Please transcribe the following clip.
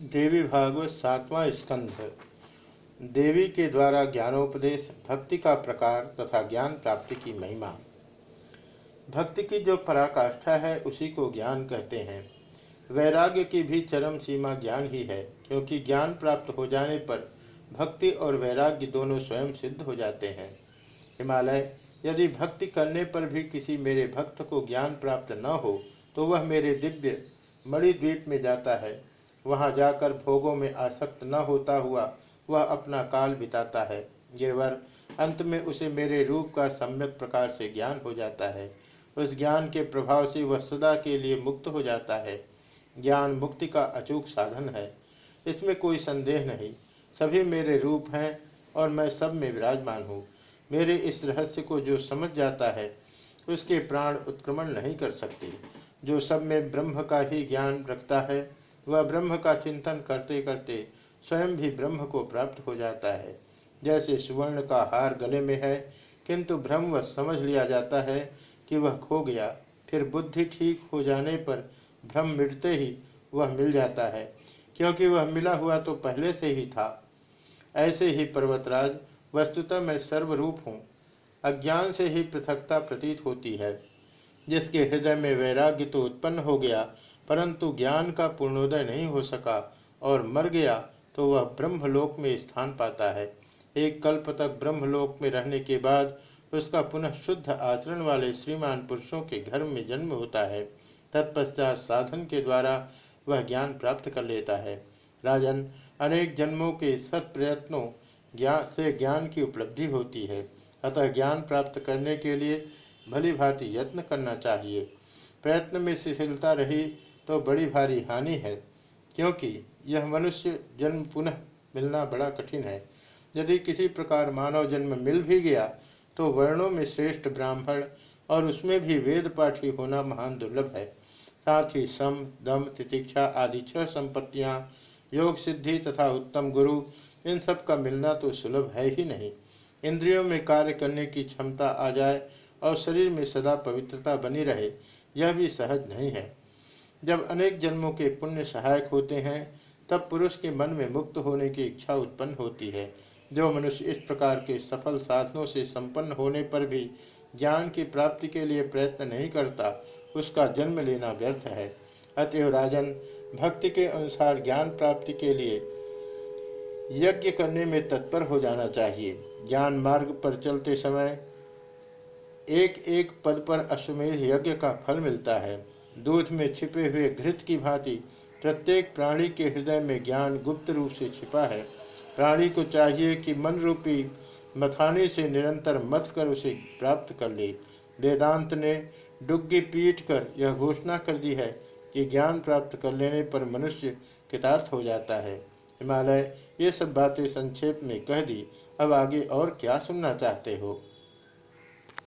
देवी भागवत सातवां स्कंध। देवी के द्वारा ज्ञानोपदेश, भक्ति का प्रकार तथा ज्ञान प्राप्ति की महिमा। भक्ति की जो पराकाष्ठा है, उसी को ज्ञान कहते हैं। वैराग्य की भी चरम सीमा ज्ञान ही है, क्योंकि ज्ञान प्राप्त हो जाने पर भक्ति और वैराग्य दोनों स्वयं सिद्ध हो जाते हैं। हिमालय, यदि भक्ति करने पर भी किसी मेरे भक्त को ज्ञान प्राप्त न हो तो वह मेरे दिव्य मणिद्वीप में जाता है। वहाँ जाकर भोगों में आसक्त न होता हुआ वह अपना काल बिताता है। गिरवर, अंत में उसे मेरे रूप का सम्यक प्रकार से ज्ञान हो जाता है। उस ज्ञान के प्रभाव से वह सदा के लिए मुक्त हो जाता है। ज्ञान मुक्ति का अचूक साधन है। इसमें कोई संदेह नहीं। सभी मेरे रूप हैं और मैं सब में विराजमान हूँ। मेरे इस रहस्य को जो समझ जाता है, उसके प्राण उत्क्रमण नहीं कर सकते। जो सब में ब्रह्म का ही ज्ञान रखता है वह ब्रह्म का चिंतन करते करते स्वयं भी ब्रह्म को प्राप्त हो जाता है। जैसे सुवर्ण का हार गले में है, किंतु भ्रम वह समझ लिया जाता है कि वह खो गया। फिर बुद्धि ठीक हो जाने पर भ्रम मिटते ही वह मिल जाता है, क्योंकि वह मिला हुआ तो पहले से ही था। ऐसे ही पर्वतराज, वस्तुतः मैं सर्वरूप हूँ। अज्ञान से ही पृथकता प्रतीत होती है, जिसके हृदय में वैराग्य तो उत्पन्न हो गया परंतु ज्ञान का पूर्णोदय नहीं हो सका और मर गया तो वह ब्रह्मलोक में स्थान पाता है। एक कल्प तक ब्रह्मलोक में रहने के बाद उसका पुनः शुद्ध आचरण वाले श्रीमान पुरुषों के घर में जन्म होता है। तत्पश्चात साधन के द्वारा वह ज्ञान प्राप्त कर लेता है। राजन, अनेक जन्मों के सत प्रयत्नों ज्ञान से ज्ञान की उपलब्धि होती है। अतः ज्ञान प्राप्त करने के लिए भली भांति यत्न करना चाहिए। प्रयत्न में शिथिलता रही तो बड़ी भारी हानि है, क्योंकि यह मनुष्य जन्म पुनः मिलना बड़ा कठिन है। यदि किसी प्रकार मानव जन्म मिल भी गया तो वर्णों में श्रेष्ठ ब्राह्मण और उसमें भी वेद पाठी होना महान दुर्लभ है। साथ ही सम, दम, तितिक्षा आदि छह संपत्तियाँ, योग सिद्धि तथा उत्तम गुरु, इन सब का मिलना तो सुलभ है ही नहीं। इंद्रियों में कार्य करने की क्षमता आ जाए और शरीर में सदा पवित्रता बनी रहे, यह भी सहज नहीं है। जब अनेक जन्मों के पुण्य सहायक होते हैं, तब पुरुष के मन में मुक्त होने की इच्छा उत्पन्न होती है। जो मनुष्य इस प्रकार के सफल साधनों से संपन्न होने पर भी ज्ञान की प्राप्ति के लिए प्रयत्न नहीं करता, उसका जन्म लेना व्यर्थ है। अतएव राजन, भक्ति के अनुसार ज्ञान प्राप्ति के लिए यज्ञ करने में तत्पर हो जाना चाहिए। ज्ञान मार्ग पर चलते समय एक एक पद पर अश्वमेध यज्ञ का फल मिलता है। दूध में छिपे हुए घृत की भांति प्रत्येक प्राणी के हृदय में ज्ञान गुप्त रूप से छिपा है। प्राणी को चाहिए कि मन रूपी मथाने से निरंतर मत कर उसे प्राप्त कर ले। वेदांत ने डुग्गी पीट कर यह घोषणा कर दी है कि ज्ञान प्राप्त कर लेने पर मनुष्य कृतार्थ हो जाता है। हिमालय, ये सब बातें संक्षेप में कह दी। अब आगे और क्या सुनना चाहते हो?